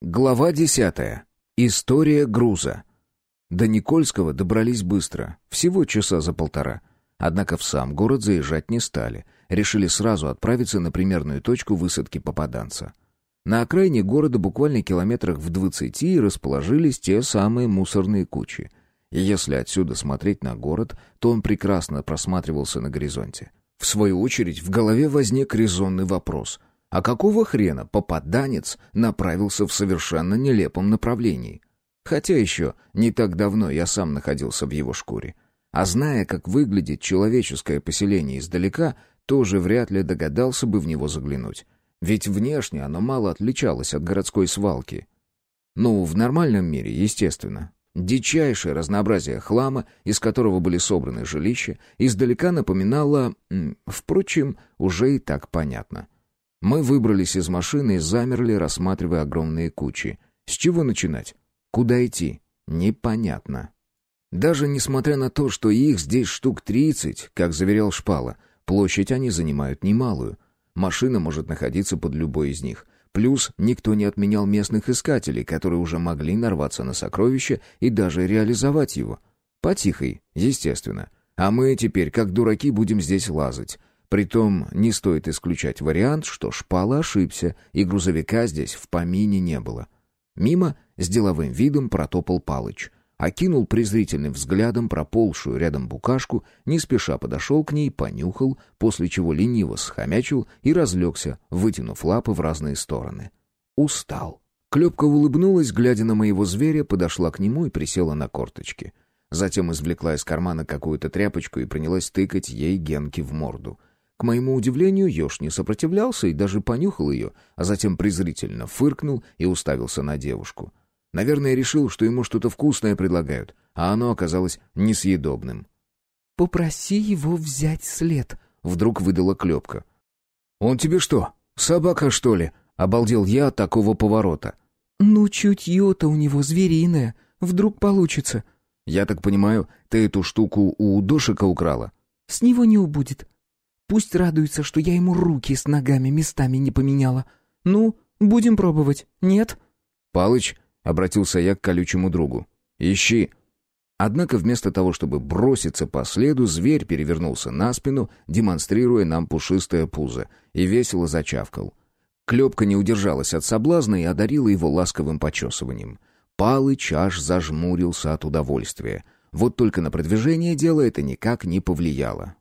Глава десятая. История груза. До Никольского добрались быстро, всего часа за полтора. Однако в сам город заезжать не стали. Решили сразу отправиться на примерную точку высадки попаданца. На окраине города буквально километрах в двадцати расположились те самые мусорные кучи. И если отсюда смотреть на город, то он прекрасно просматривался на горизонте. В свою очередь в голове возник резонный вопрос — а какого хрена попаданец направился в совершенно нелепом направлении? Хотя еще не так давно я сам находился в его шкуре. А зная, как выглядит человеческое поселение издалека, тоже вряд ли догадался бы в него заглянуть. Ведь внешне оно мало отличалось от городской свалки. Ну, в нормальном мире, естественно. Дичайшее разнообразие хлама, из которого были собраны жилища, издалека напоминало... Впрочем, уже и так понятно — мы выбрались из машины и замерли, рассматривая огромные кучи. С чего начинать? Куда идти? Непонятно. Даже несмотря на то, что их здесь штук тридцать, как заверял Шпала, площадь они занимают немалую. Машина может находиться под любой из них. Плюс никто не отменял местных искателей, которые уже могли нарваться на сокровище и даже реализовать его. Потихой, естественно. А мы теперь, как дураки, будем здесь лазать. Притом не стоит исключать вариант, что Шпала ошибся, и грузовика здесь в помине не было. Мимо с деловым видом протопал Палыч. Окинул презрительным взглядом проползшую рядом букашку, не спеша подошел к ней, понюхал, после чего лениво схомячил и разлегся, вытянув лапы в разные стороны. Устал. Клепка улыбнулась, глядя на моего зверя, подошла к нему и присела на корточки. Затем извлекла из кармана какую-то тряпочку и принялась тыкать ей Генки в морду — к моему удивлению, еж не сопротивлялся и даже понюхал ее, а затем презрительно фыркнул и уставился на девушку. Наверное, решил, что ему что-то вкусное предлагают, а оно оказалось несъедобным. «Попроси его взять след», — вдруг выдала клепка. «Он тебе что, собака, что ли?» — обалдел я от такого поворота. «Ну, чутье-то у него звериное. Вдруг получится». «Я так понимаю, ты эту штуку у душика украла?» «С него не убудет. Пусть радуется, что я ему руки с ногами местами не поменяла. Ну, будем пробовать, нет?» «Палыч», — обратился я к колючему другу, — «ищи». Однако вместо того, чтобы броситься по следу, зверь перевернулся на спину, демонстрируя нам пушистое пузо, и весело зачавкал. Клепка не удержалась от соблазна и одарила его ласковым почесыванием. Палыч аж зажмурился от удовольствия. Вот только на продвижение дела это никак не повлияло.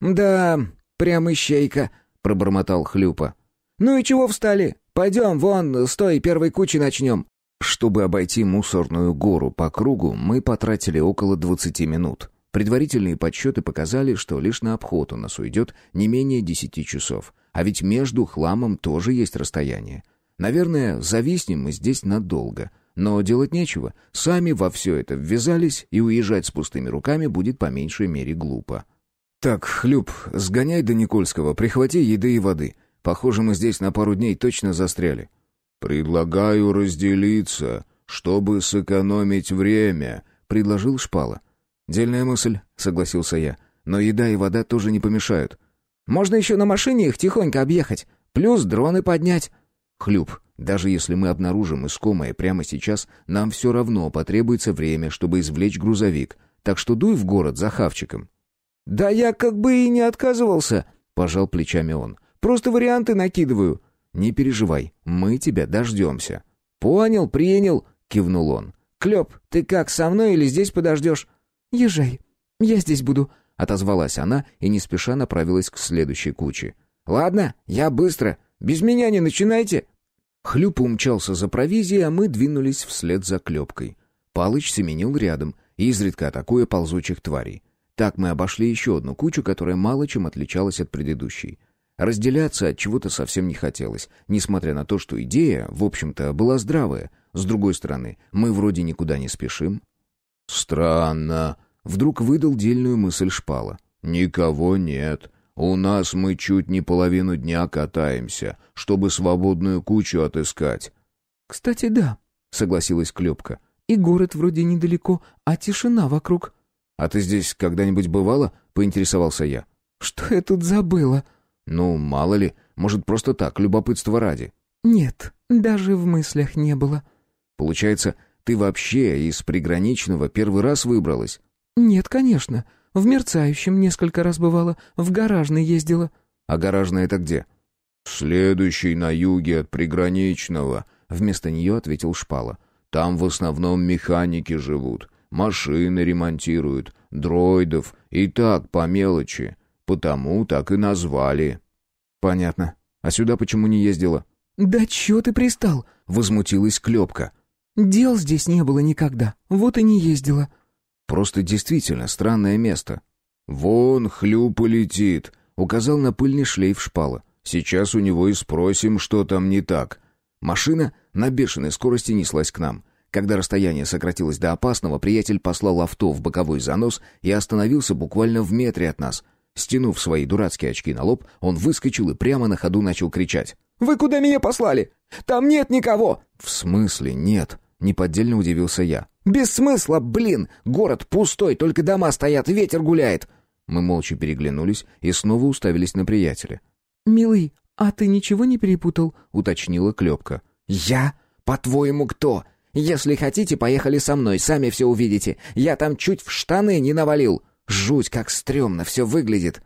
«Да, «Прям ищейка», — пробормотал Хлюпа. «Ну и чего встали? Пойдем, вон, с той первой кучи начнем». Чтобы обойти мусорную гору по кругу, мы потратили около 20 минут. Предварительные подсчеты показали, что лишь на обход у нас уйдет не менее 10 часов. А ведь между хламом тоже есть расстояние. Наверное, зависнем мы здесь надолго. Но делать нечего. Сами во все это ввязались, и уезжать с пустыми руками будет по меньшей мере глупо. «Так, Хлюп, сгоняй до Никольского, прихвати еды и воды. Похоже, мы здесь на пару дней точно застряли». «Предлагаю разделиться, чтобы сэкономить время», — предложил Шпала. «Дельная мысль», — согласился я. «Но еда и вода тоже не помешают». «Можно еще на машине их тихонько объехать, плюс дроны поднять». «Хлюп, даже если мы обнаружим искомое прямо сейчас, нам все равно потребуется время, чтобы извлечь грузовик, так что дуй в город за хавчиком». «Да я как бы и не отказывался», — пожал плечами он. «Просто варианты накидываю». «Не переживай, мы тебя дождемся». «Понял, принял», — кивнул он. «Клёп, ты как, со мной или здесь подождешь?» «Езжай, я здесь буду», — отозвалась она и не спеша направилась к следующей куче. «Ладно, я быстро. Без меня не начинайте». Хлюп умчался за провизией, а мы двинулись вслед за Клёпкой. Палыч семенил рядом, изредка атакуя ползучих тварей. Так мы обошли еще одну кучу, которая мало чем отличалась от предыдущей. Разделяться от чего-то совсем не хотелось, несмотря на то, что идея, в общем-то, была здравая. С другой стороны, мы вроде никуда не спешим. «Странно», — вдруг выдал дельную мысль Шпала. «Никого нет. У нас мы чуть не половину дня катаемся, чтобы свободную кучу отыскать». «Кстати, да», — согласилась Клепка. «И город вроде недалеко, а тишина вокруг». «А ты здесь когда-нибудь бывала?» — поинтересовался я. «Что я тут забыла?» «Ну, мало ли, может, просто так, любопытство ради». «Нет, даже в мыслях не было». «Получается, ты вообще из приграничного первый раз выбралась?» «Нет, конечно. В мерцающем несколько раз бывало, в гаражный ездила». «А гаражный это где?» «Следующий на юге от приграничного», — вместо нее ответил Шпала. «Там в основном механики живут, машины ремонтируют, дроидов и так по мелочи. Потому так и назвали». «Понятно. А сюда почему не ездила?» «Да чё ты пристал?» — возмутилась Клёпка. «Дел здесь не было никогда, вот и не ездила». «Просто действительно странное место». «Вон хлюпа летит», — указал на пыльный шлейф шпала. «Сейчас у него и спросим, что там не так». Машина на бешеной скорости неслась к нам. Когда расстояние сократилось до опасного, приятель послал авто в боковой занос и остановился буквально в метре от нас. Стянув свои дурацкие очки на лоб, он выскочил и прямо на ходу начал кричать. «Вы куда меня послали? Там нет никого!» «В смысле нет?» — неподдельно удивился я. «Без смысла, блин! Город пустой, только дома стоят, ветер гуляет!» Мы молча переглянулись и снова уставились на приятеля. «Милый, а ты ничего не перепутал?» — уточнила Клепка. «Я? По-твоему, кто? Если хотите, поехали со мной, сами все увидите. Я там чуть в штаны не навалил. Жуть, как стрёмно все выглядит».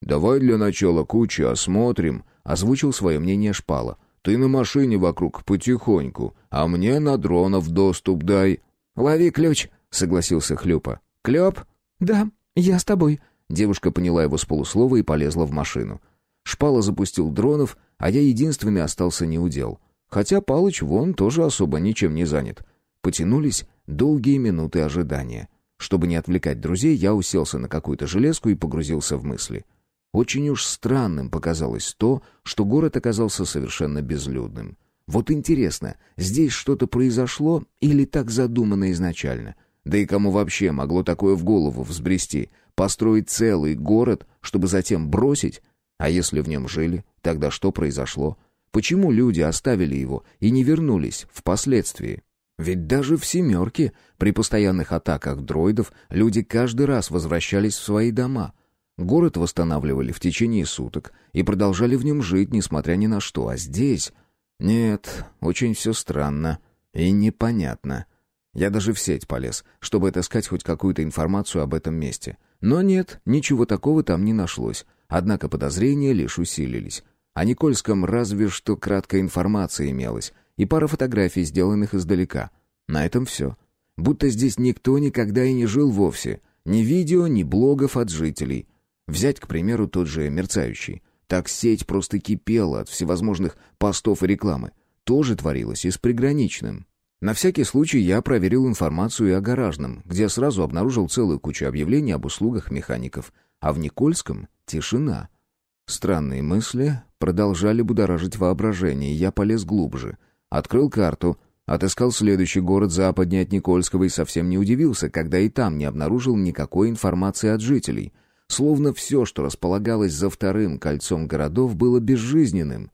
«Давай для начала кучи осмотрим», — озвучил свое мнение Шпала. «Ты на машине вокруг потихоньку, а мне на дронов доступ дай». «Лови ключ», — согласился Хлюпа. «Клёп?» «Да, я с тобой». Девушка поняла его с полуслова и полезла в машину. Шпала запустил дронов, а я единственный остался неудел. Хотя Палыч вон тоже особо ничем не занят. Потянулись долгие минуты ожидания. Чтобы не отвлекать друзей, я уселся на какую-то железку и погрузился в мысли. Очень уж странным показалось то, что город оказался совершенно безлюдным. Вот интересно, здесь что-то произошло или так задумано изначально? Да и кому вообще могло такое в голову взбрести? Построить целый город, чтобы затем бросить? А если в нем жили, тогда что произошло? Почему люди оставили его и не вернулись впоследствии? Ведь даже в «семерке» при постоянных атаках дроидов люди каждый раз возвращались в свои дома. Город восстанавливали в течение суток и продолжали в нем жить, несмотря ни на что. А здесь... Нет, очень все странно и непонятно. Я даже в сеть полез, чтобы отыскать хоть какую-то информацию об этом месте. Но нет, ничего такого там не нашлось. Однако подозрения лишь усилились. О Никольском разве что краткая информация имелась и пара фотографий, сделанных издалека. На этом все. Будто здесь никто никогда и не жил вовсе. Ни видео, ни блогов от жителей. Взять, к примеру, тот же «Мерцающий». Так сеть просто кипела от всевозможных постов и рекламы. Тоже творилось и с приграничным. На всякий случай я проверил информацию и о гаражном, где сразу обнаружил целую кучу объявлений об услугах механиков. А в Никольском — тишина. Странные мысли продолжали будоражить воображение, я полез глубже. Открыл карту, отыскал следующий город западнее от Никольского и совсем не удивился, когда и там не обнаружил никакой информации от жителей. Словно все, что располагалось за вторым кольцом городов, было безжизненным.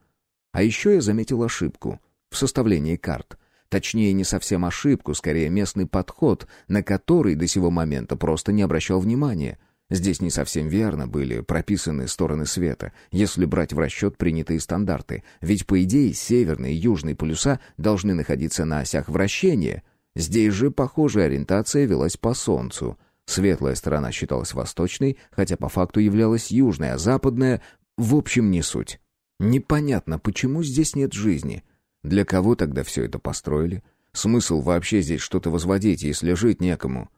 А еще я заметил ошибку в составлении карт. Точнее, не совсем ошибку, скорее местный подход, на который до сего момента просто не обращал внимания — Здесь не совсем верно были прописаны стороны света, если брать в расчет принятые стандарты, ведь, по идее, северные и южные полюса должны находиться на осях вращения. Здесь же похожая ориентация велась по Солнцу. Светлая сторона считалась восточной, хотя по факту являлась южной, а западная — в общем, не суть. Непонятно, почему здесь нет жизни. Для кого тогда все это построили? Смысл вообще здесь что-то возводить, если жить некому?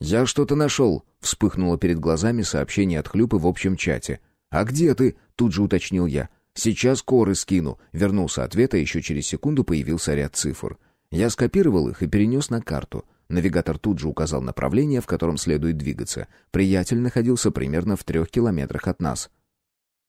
«Я что-то нашел», — вспыхнуло перед глазами сообщение от Хлюпы в общем чате. «А где ты?» — тут же уточнил я. «Сейчас коры скину», — вернулся ответ, а еще через секунду появился ряд цифр. Я скопировал их и перенес на карту. Навигатор тут же указал направление, в котором следует двигаться. Приятель находился примерно в трех километрах от нас.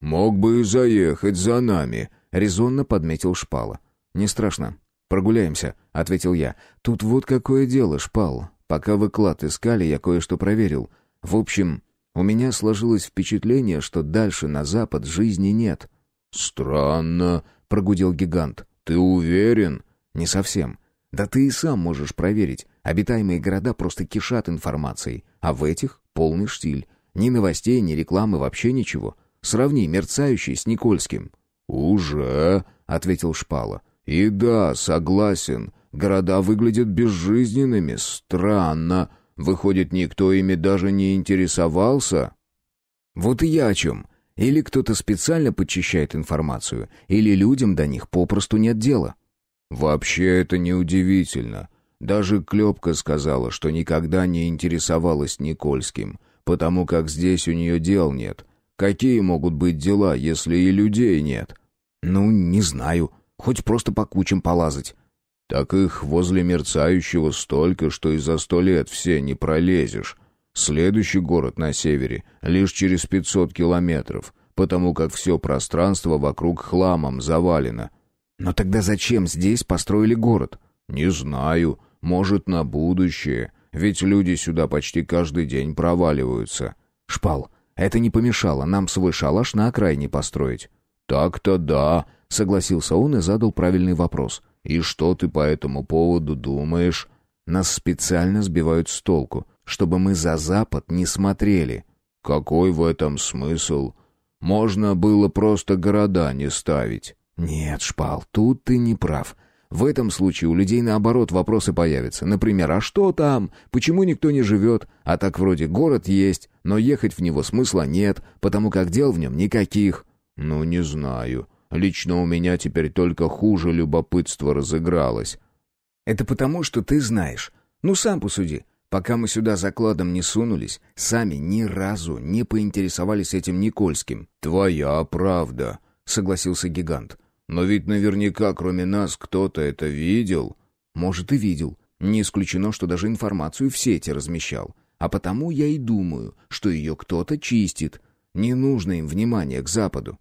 «Мог бы и заехать за нами», — резонно подметил Шпала. «Не страшно. Прогуляемся», — ответил я. «Тут вот какое дело, Шпал. Пока вы клад искали, я кое-что проверил. В общем, у меня сложилось впечатление, что дальше на запад жизни нет». «Странно», — прогудел гигант. «Ты уверен?» «Не совсем. Да ты и сам можешь проверить. Обитаемые города просто кишат информацией, а в этих полный штиль. Ни новостей, ни рекламы, вообще ничего. Сравни мерцающий с Никольским». «Уже», — ответил Шпала. «И да, согласен, города выглядят безжизненными, странно. Выходит, никто ими даже не интересовался?» «Вот и я о чем. Или кто-то специально подчищает информацию, или людям до них попросту нет дела». «Вообще это неудивительно. Даже Клепка сказала, что никогда не интересовалась Никольским, потому как здесь у нее дел нет. Какие могут быть дела, если и людей нет?» «Ну, не знаю. Хоть просто по кучам полазать». «Так их возле мерцающего столько, что и за сто лет все не пролезешь. Следующий город на севере лишь через пятьсот километров, потому как все пространство вокруг хламом завалено». «Но тогда зачем здесь построили город?» «Не знаю. Может, на будущее. Ведь люди сюда почти каждый день проваливаются». «Шпал, это не помешало нам свой шалаш на окраине построить». «Так-то да», — согласился он и задал правильный вопрос. «И что ты по этому поводу думаешь?» «Нас специально сбивают с толку, чтобы мы за Запад не смотрели». «Какой в этом смысл? Можно было просто города не ставить». «Нет, Шпал, тут ты не прав. В этом случае у людей наоборот вопросы появятся. Например, а что там? Почему никто не живет? А так вроде город есть, но ехать в него смысла нет, потому как дел в нем никаких». «Ну, не знаю. Лично у меня теперь только хуже любопытство разыгралось». «Это потому, что ты знаешь. Ну, сам посуди. Пока мы сюда закладом не сунулись, сами ни разу не поинтересовались этим Никольским». «Твоя правда», — согласился гигант. «Но ведь наверняка, кроме нас, кто-то это видел». «Может, и видел. Не исключено, что даже информацию в сети размещал. А потому я и думаю, что ее кто-то чистит. Не нужно им внимания к Западу.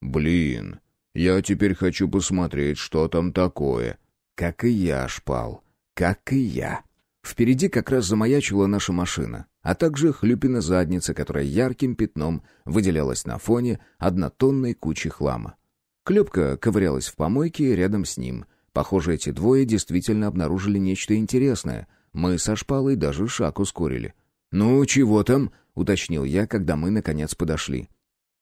«Блин, я теперь хочу посмотреть, что там такое». «Как и я, Шпал, как и я». Впереди как раз замаячила наша машина, а также хлюпина задница, которая ярким пятном выделялась на фоне однотонной кучи хлама. Клепка ковырялась в помойке рядом с ним. Похоже, эти двое действительно обнаружили нечто интересное. Мы со шпалой даже шаг ускорили. «Ну, чего там?» — уточнил я, когда мы, наконец, подошли.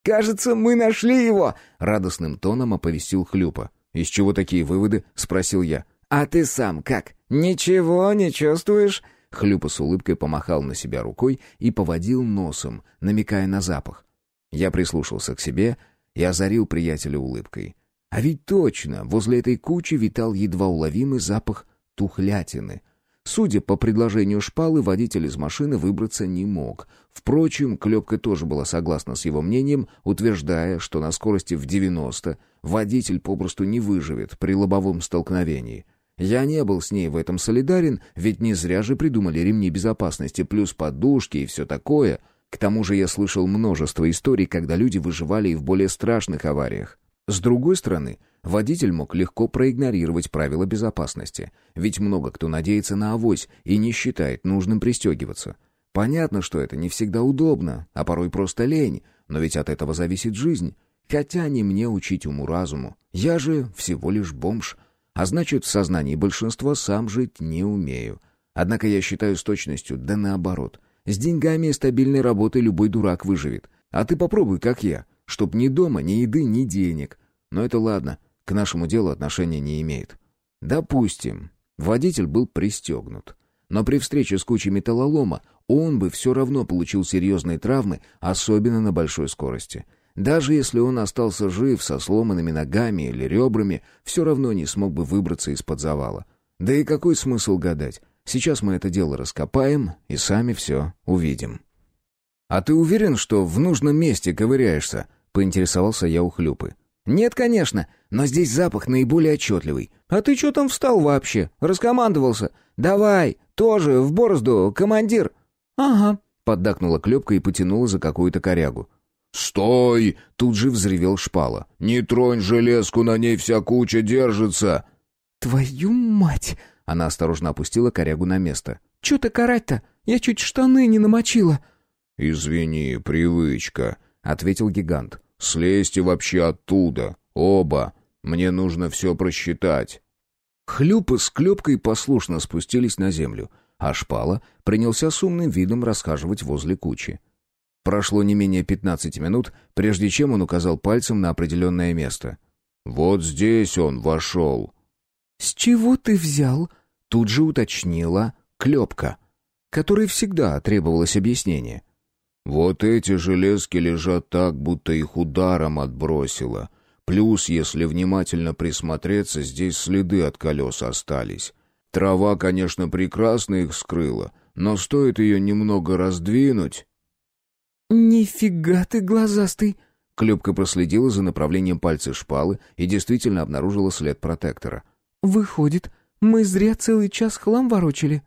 «Кажется, мы нашли его!» — радостным тоном оповестил Хлюпа. «Из чего такие выводы?» — спросил я. «А ты сам как? Ничего не чувствуешь?» Хлюпа с улыбкой помахал на себя рукой и поводил носом, намекая на запах. Я прислушался к себе и озарил приятеля улыбкой. А ведь точно, возле этой кучи витал едва уловимый запах тухлятины, Судя по предложению шпалы, водитель из машины выбраться не мог. Впрочем, Клепка тоже была согласна с его мнением, утверждая, что на скорости в 90 водитель попросту не выживет при лобовом столкновении. Я не был с ней в этом солидарен, ведь не зря же придумали ремни безопасности, плюс подушки и все такое. К тому же я слышал множество историй, когда люди выживали и в более страшных авариях. С другой стороны, водитель мог легко проигнорировать правила безопасности, ведь много кто надеется на авось и не считает нужным пристегиваться. Понятно, что это не всегда удобно, а порой просто лень, но ведь от этого зависит жизнь. Хотя не мне учить уму-разуму. Я же всего лишь бомж, а значит, в сознании большинства сам жить не умею. Однако я считаю с точностью, да наоборот. С деньгами и стабильной работой любой дурак выживет. А ты попробуй, как я. Чтоб ни дома, ни еды, ни денег. Но это ладно, к нашему делу отношения не имеет. Допустим, водитель был пристегнут. Но при встрече с кучей металлолома он бы все равно получил серьезные травмы, особенно на большой скорости. Даже если он остался жив со сломанными ногами или ребрами, все равно не смог бы выбраться из-под завала. Да и какой смысл гадать? Сейчас мы это дело раскопаем и сами все увидим. «А ты уверен, что в нужном месте ковыряешься?» — поинтересовался я у Хлюпы. «Нет, конечно, но здесь запах наиболее отчетливый. А ты что там встал вообще? Раскомандовался? Давай, тоже в борозду, командир!» «Ага», — поддакнула Клепка и потянула за какую-то корягу. «Стой!» — тут же взревел шпала. «Не тронь железку, на ней вся куча держится!» «Твою мать!» — она осторожно опустила корягу на место. «Чё ты карать-то? Я чуть штаны не намочила!» «Извини, привычка», — ответил гигант. «Слезьте вообще оттуда, оба. Мне нужно все просчитать». Хлюпы с клепкой послушно спустились на землю, а шпала принялся с умным видом расхаживать возле кучи. Прошло не менее пятнадцати минут, прежде чем он указал пальцем на определенное место. «Вот здесь он вошел». «С чего ты взял?» Тут же уточнила Клепка, которой всегда требовалось объяснение. «Вот эти железки лежат так, будто их ударом отбросило. Плюс, если внимательно присмотреться, здесь следы от колес остались. Трава, конечно, прекрасно их скрыла, но стоит ее немного раздвинуть...» «Нифига ты глазастый!» Клепка проследила за направлением пальца шпалы и действительно обнаружила след протектора. «Выходит, мы зря целый час хлам ворочали».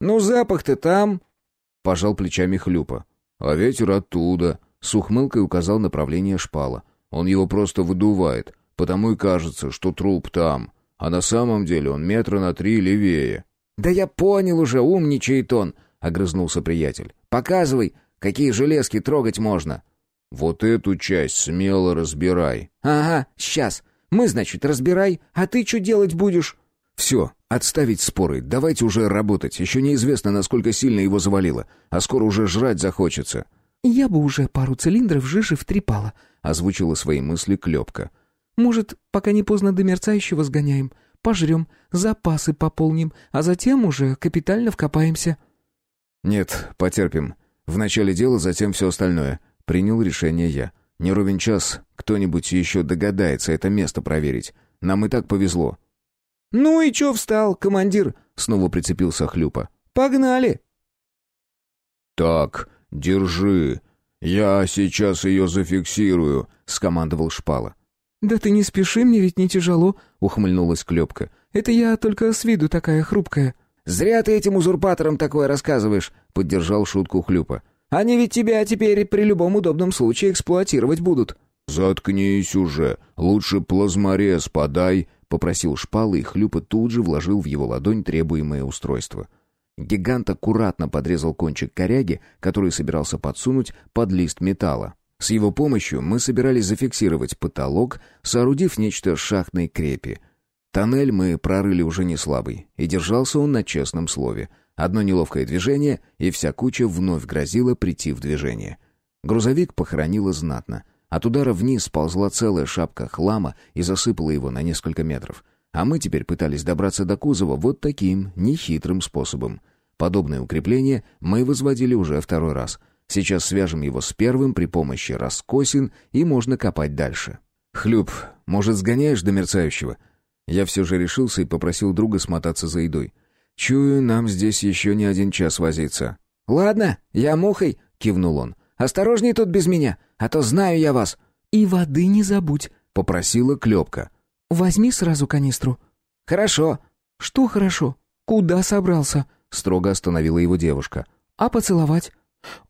«Ну, запах-то там!» — пожал плечами Хлюпа. «А ветер оттуда!» — с ухмылкой указал направление шпала. «Он его просто выдувает, потому и кажется, что труп там, а на самом деле он метра на три левее». «Да я понял уже, умничает он!» — огрызнулся приятель. «Показывай, какие железки трогать можно!» «Вот эту часть смело разбирай». «Ага, сейчас. Мы, значит, разбирай, а ты что делать будешь?» «Все, отставить споры, давайте уже работать. Еще неизвестно, насколько сильно его завалило, а скоро уже жрать захочется». «Я бы уже пару цилиндров жижи втрепала», — озвучила свои мысли Клепка. «Может, пока не поздно до мерцающего сгоняем, пожрем, запасы пополним, а затем уже капитально вкопаемся». «Нет, потерпим. В начале дела, затем все остальное», — принял решение я. «Не ровен час, кто-нибудь еще догадается это место проверить. Нам и так повезло». «Ну и чё встал, командир?» — снова прицепился Хлюпа. «Погнали!» «Так, держи. Я сейчас ее зафиксирую», — скомандовал Шпала. «Да ты не спеши, мне ведь не тяжело», — ухмыльнулась Клёпка. «Это я только с виду такая хрупкая». «Зря ты этим узурпаторам такое рассказываешь», — поддержал шутку Хлюпа. «Они ведь тебя теперь при любом удобном случае эксплуатировать будут». «Заткнись уже. Лучше плазморез подай», — попросил шпалы, и Хлюпа тут же вложил в его ладонь требуемое устройство. Гигант аккуратно подрезал кончик коряги, который собирался подсунуть под лист металла. С его помощью мы собирались зафиксировать потолок, соорудив нечто шахтной крепи. Тоннель мы прорыли уже не слабый, и держался он на честном слове. Одно неловкое движение, и вся куча вновь грозила прийти в движение. Грузовик похоронило знатно. От удара вниз сползла целая шапка хлама и засыпала его на несколько метров. А мы теперь пытались добраться до кузова вот таким нехитрым способом. Подобное укрепление мы возводили уже второй раз. Сейчас свяжем его с первым при помощи раскосин, и можно копать дальше. «Хлюп, может, сгоняешь до мерцающего?» Я все же решился и попросил друга смотаться за едой. «Чую, нам здесь еще не один час возиться». «Ладно, я мухой», — кивнул он. «Осторожней тут без меня, а то знаю я вас». «И воды не забудь», — попросила Клепка. «Возьми сразу канистру». «Хорошо». «Что хорошо? Куда собрался?» — строго остановила его девушка. «А поцеловать?»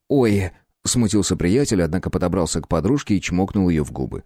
«Ой!» — смутился приятель, однако подобрался к подружке и чмокнул ее в губы.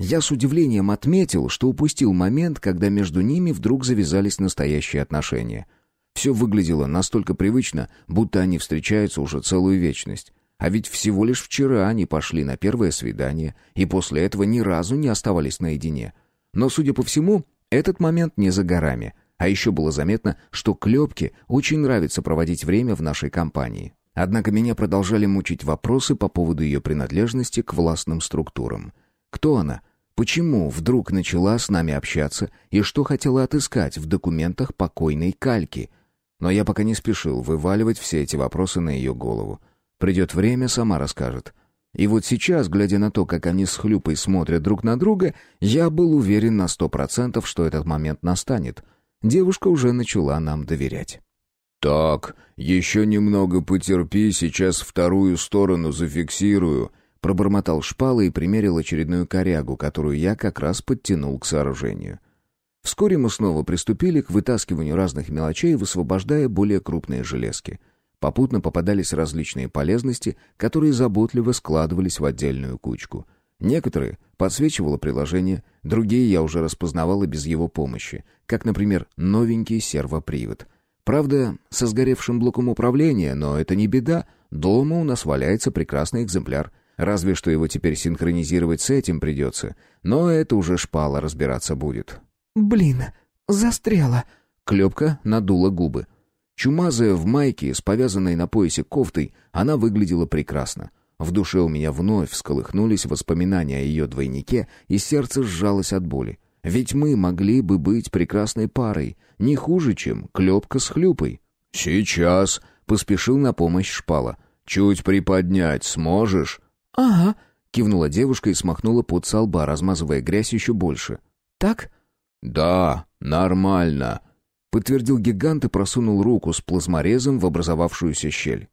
Я с удивлением отметил, что упустил момент, когда между ними вдруг завязались настоящие отношения. Все выглядело настолько привычно, будто они встречаются уже целую вечность. А ведь всего лишь вчера они пошли на первое свидание, и после этого ни разу не оставались наедине. Но, судя по всему, этот момент не за горами. А еще было заметно, что Клепке очень нравится проводить время в нашей компании. Однако меня продолжали мучить вопросы по поводу ее принадлежности к властным структурам. Кто она? Почему вдруг начала с нами общаться и что хотела отыскать в документах покойной Кальки? Но я пока не спешил вываливать все эти вопросы на ее голову. Придет время, сама расскажет. И вот сейчас, глядя на то, как они с Хлюпой смотрят друг на друга, я был уверен на сто процентов, что этот момент настанет. Девушка уже начала нам доверять. «Так, еще немного потерпи, сейчас вторую сторону зафиксирую», пробормотал шпала и примерил очередную корягу, которую я как раз подтянул к сооружению. Вскоре мы снова приступили к вытаскиванию разных мелочей, высвобождая более крупные железки. Попутно попадались различные полезности, которые заботливо складывались в отдельную кучку. Некоторые подсвечивало приложение, другие я уже распознавал и без его помощи, как, например, новенький сервопривод. Правда, со сгоревшим блоком управления, но это не беда, дома у нас валяется прекрасный экземпляр, разве что его теперь синхронизировать с этим придется, но это уже шпала разбираться будет. «Блин, застряла!» Клепка надула губы. Чумазая в майке с повязанной на поясе кофтой, она выглядела прекрасно. В душе у меня вновь всколыхнулись воспоминания о ее двойнике, и сердце сжалось от боли. Ведь мы могли бы быть прекрасной парой, не хуже, чем клепка с хлюпой. «Сейчас», — поспешил на помощь шпала. «Чуть приподнять сможешь?» «Ага», — кивнула девушка и смахнула под со лба, размазывая грязь еще больше. «Так?» «Да, нормально», — подтвердил гигант и просунул руку с плазморезом в образовавшуюся щель.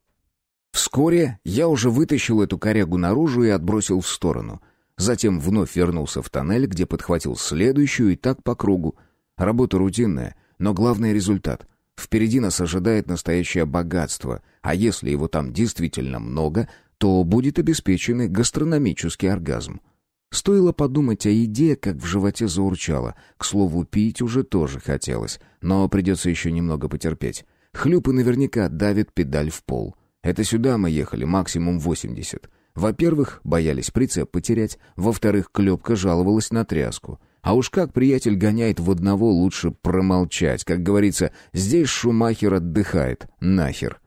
Вскоре я уже вытащил эту корягу наружу и отбросил в сторону. Затем вновь вернулся в тоннель, где подхватил следующую и так по кругу. Работа рутинная, но главный результат. Впереди нас ожидает настоящее богатство, а если его там действительно много, то будет обеспечен гастрономический оргазм. Стоило подумать о еде, как в животе заурчало. К слову, пить уже тоже хотелось, но придется еще немного потерпеть. Хлюпы наверняка давит педаль в пол. Это сюда мы ехали максимум 80. Во-первых, боялись прицеп потерять. Во-вторых, Клепка жаловалась на тряску. А уж как приятель гоняет в одного, лучше промолчать. Как говорится, здесь Шумахер отдыхает. Нахер.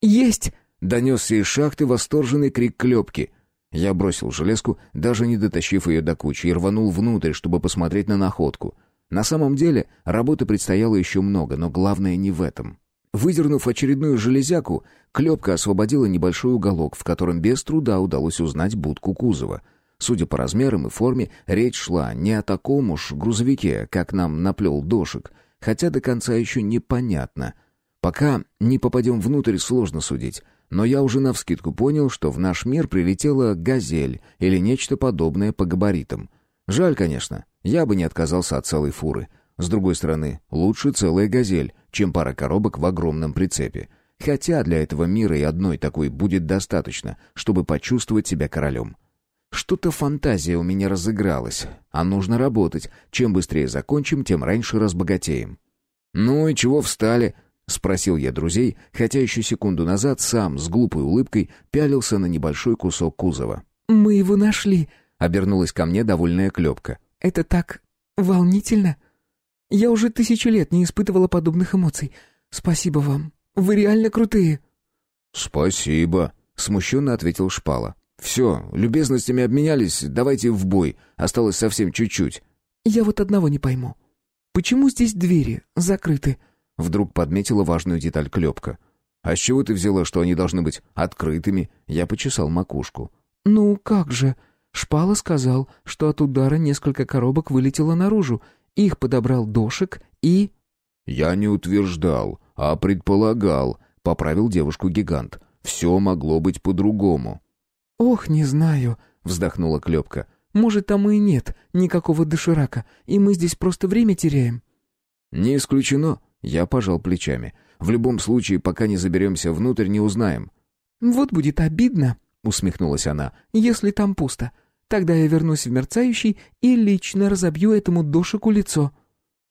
«Есть!» — донесся из шахты восторженный крик Клепки. Я бросил железку, даже не дотащив ее до кучи, и рванул внутрь, чтобы посмотреть на находку. На самом деле, работы предстояло еще много, но главное не в этом. Выдернув очередную железяку, Клепка освободила небольшой уголок, в котором без труда удалось узнать будку кузова. Судя по размерам и форме, речь шла не о таком уж грузовике, как нам наплел дошек, хотя до конца еще непонятно. Пока не попадем внутрь, сложно судить. Но я уже навскидку понял, что в наш мир прилетела «Газель» или нечто подобное по габаритам. Жаль, конечно, я бы не отказался от целой фуры — с другой стороны, лучше целая «Газель», чем пара коробок в огромном прицепе. Хотя для этого мира и одной такой будет достаточно, чтобы почувствовать себя королем. Что-то фантазия у меня разыгралась, а нужно работать. Чем быстрее закончим, тем раньше разбогатеем. «Ну и чего встали?» — спросил я друзей, хотя еще секунду назад сам с глупой улыбкой пялился на небольшой кусок кузова. «Мы его нашли», — обернулась ко мне довольная клепка. «Это так волнительно». Я уже тысячу лет не испытывала подобных эмоций. Спасибо вам. Вы реально крутые». «Спасибо», — смущенно ответил Шпала. «Все, любезностями обменялись, давайте в бой. Осталось совсем чуть-чуть». «Я вот одного не пойму. Почему здесь двери закрыты?» Вдруг подметила важную деталь Клепка. «А с чего ты взяла, что они должны быть открытыми?» Я почесал макушку. «Ну, как же?» Шпала сказал, что от удара несколько коробок вылетело наружу, их подобрал Дошек и... «Я не утверждал, а предполагал», — поправил девушку гигант. «Все могло быть по-другому». «Ох, не знаю», — вздохнула Клепка. «Может, там и нет никакого доширака, и мы здесь просто время теряем». «Не исключено», — я пожал плечами. «В любом случае, пока не заберемся внутрь, не узнаем». «Вот будет обидно», — усмехнулась она, — «если там пусто. Тогда я вернусь в мерцающий и лично разобью этому дошику лицо».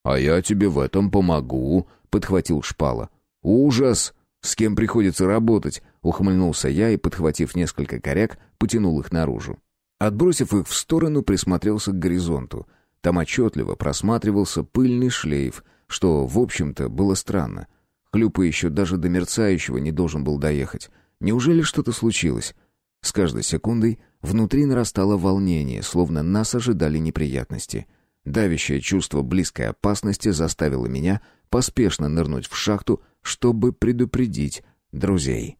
«А я тебе в этом помогу», — подхватил Шпала. «Ужас! С кем приходится работать?» — ухмыльнулся я и, подхватив несколько коряк, потянул их наружу. Отбросив их в сторону, присмотрелся к горизонту. Там отчетливо просматривался пыльный шлейф, что, в общем-то, было странно. Хлюпа еще даже до мерцающего не должен был доехать. Неужели что-то случилось? С каждой секундой внутри нарастало волнение, словно нас ожидали неприятности. Давящее чувство близкой опасности заставило меня поспешно нырнуть в шахту, чтобы предупредить друзей.